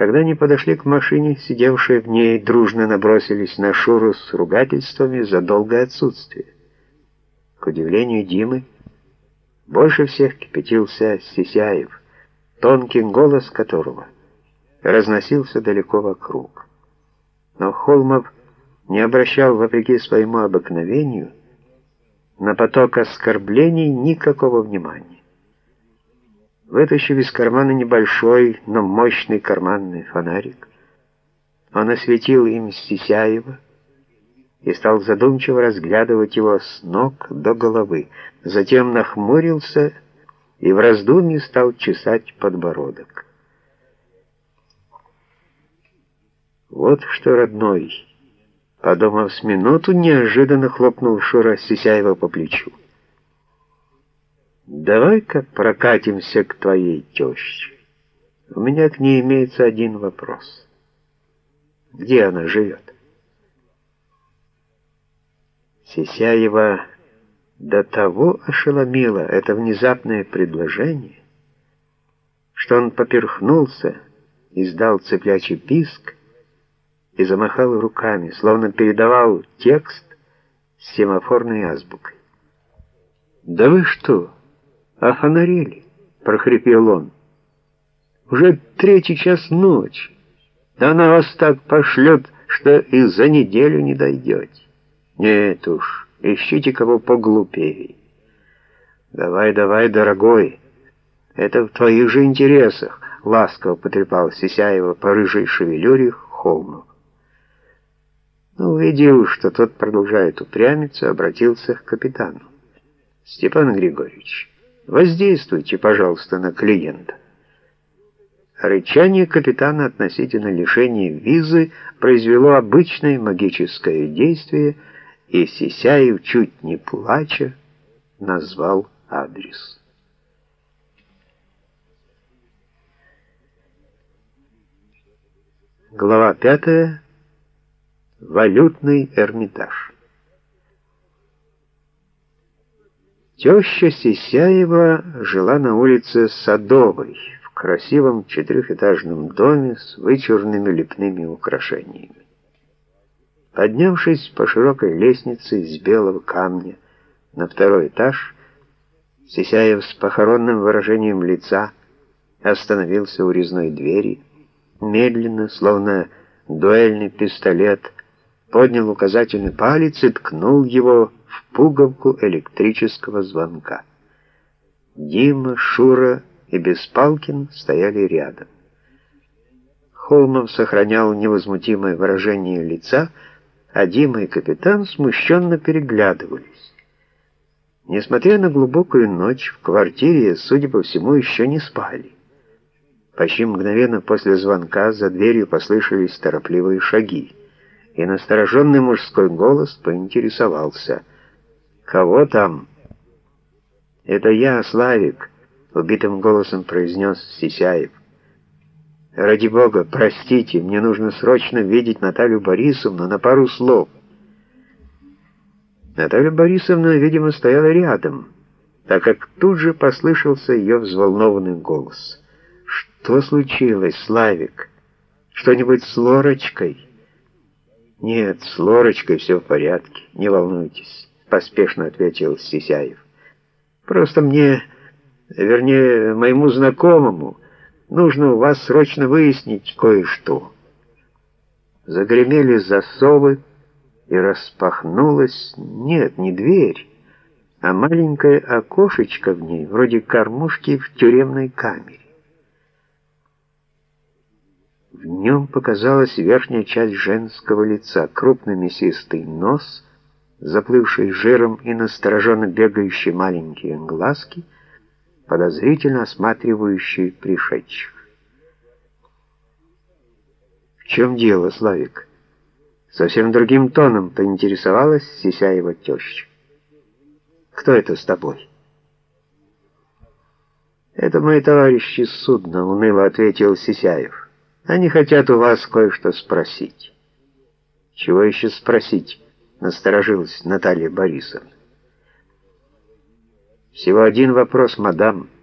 Когда они подошли к машине, сидевшие в ней дружно набросились на Шуру с ругательствами за долгое отсутствие. К удивлению Димы, больше всех кипятился Сисяев, тонкий голос которого разносился далеко вокруг. Но Холмов не обращал, вопреки своему обыкновению, на поток оскорблений никакого внимания. Вытащив из кармана небольшой, но мощный карманный фонарик, он осветил им Сисяева и стал задумчиво разглядывать его с ног до головы. Затем нахмурился и в раздумье стал чесать подбородок. «Вот что, родной!» Подумав с минуту, неожиданно хлопнул Шура Сисяева по плечу. Давай-ка прокатимся к твоей теще. У меня к ней имеется один вопрос. Где она живет? Сисяева до того ошеломило это внезапное предложение, что он поперхнулся, издал цеплячий писк и замахал руками, словно передавал текст с семафорной азбукой. «Да вы что?» «Офонарели», — прохрипел он. «Уже третий час ночи. Она вас так пошлет, что и за неделю не дойдете. Нет уж, ищите кого поглупее. Давай, давай, дорогой, это в твоих же интересах», — ласково потрепал Сисяева по рыжей шевелюре Холмов. Ну, увидел, что тот продолжает упрямиться, обратился к капитану. «Степан Григорьевич, Воздействуйте, пожалуйста, на клиента. Рычание капитана относительно лишения визы произвело обычное магическое действие, и Сисяев, чуть не плача, назвал адрес. Глава пятая. Валютный Эрмитаж. Теща Сисяева жила на улице Садовой, в красивом четырехэтажном доме с вычурными лепными украшениями. Поднявшись по широкой лестнице из белого камня на второй этаж, Сисяев с похоронным выражением лица остановился у резной двери, медленно, словно дуэльный пистолет, поднял указательный палец и ткнул его в пуговку электрического звонка. Дима, Шура и Беспалкин стояли рядом. Холмов сохранял невозмутимое выражение лица, а Дима и капитан смущенно переглядывались. Несмотря на глубокую ночь, в квартире, судя по всему, еще не спали. Почти мгновенно после звонка за дверью послышались торопливые шаги, и настороженный мужской голос поинтересовался — «Кого там?» «Это я, Славик», — убитым голосом произнес Сисяев. «Ради бога, простите, мне нужно срочно видеть Наталью Борисовну на пару слов». Наталья Борисовна, видимо, стояла рядом, так как тут же послышался ее взволнованный голос. «Что случилось, Славик? Что-нибудь с Лорочкой?» «Нет, с Лорочкой все в порядке, не волнуйтесь» поспешно ответил Сисяев. Просто мне, вернее, моему знакомому, нужно у вас срочно выяснить кое-что. Загремели засовы, и распахнулась, нет, не дверь, а маленькое окошечко в ней, вроде кормушки в тюремной камере. В нем показалась верхняя часть женского лица, крупный мясистый нос — заплывшие жиром и настороженно бегающие маленькие глазки, подозрительно осматривающие пришедших. «В чем дело, Славик?» Совсем другим тоном поинтересовалась Сисяева теща. «Кто это с тобой?» «Это мои товарищи с судна», — уныло ответил Сисяев. «Они хотят у вас кое-что спросить». «Чего еще спросить?» Насторожилась Наталья Борисовна. «Всего один вопрос, мадам».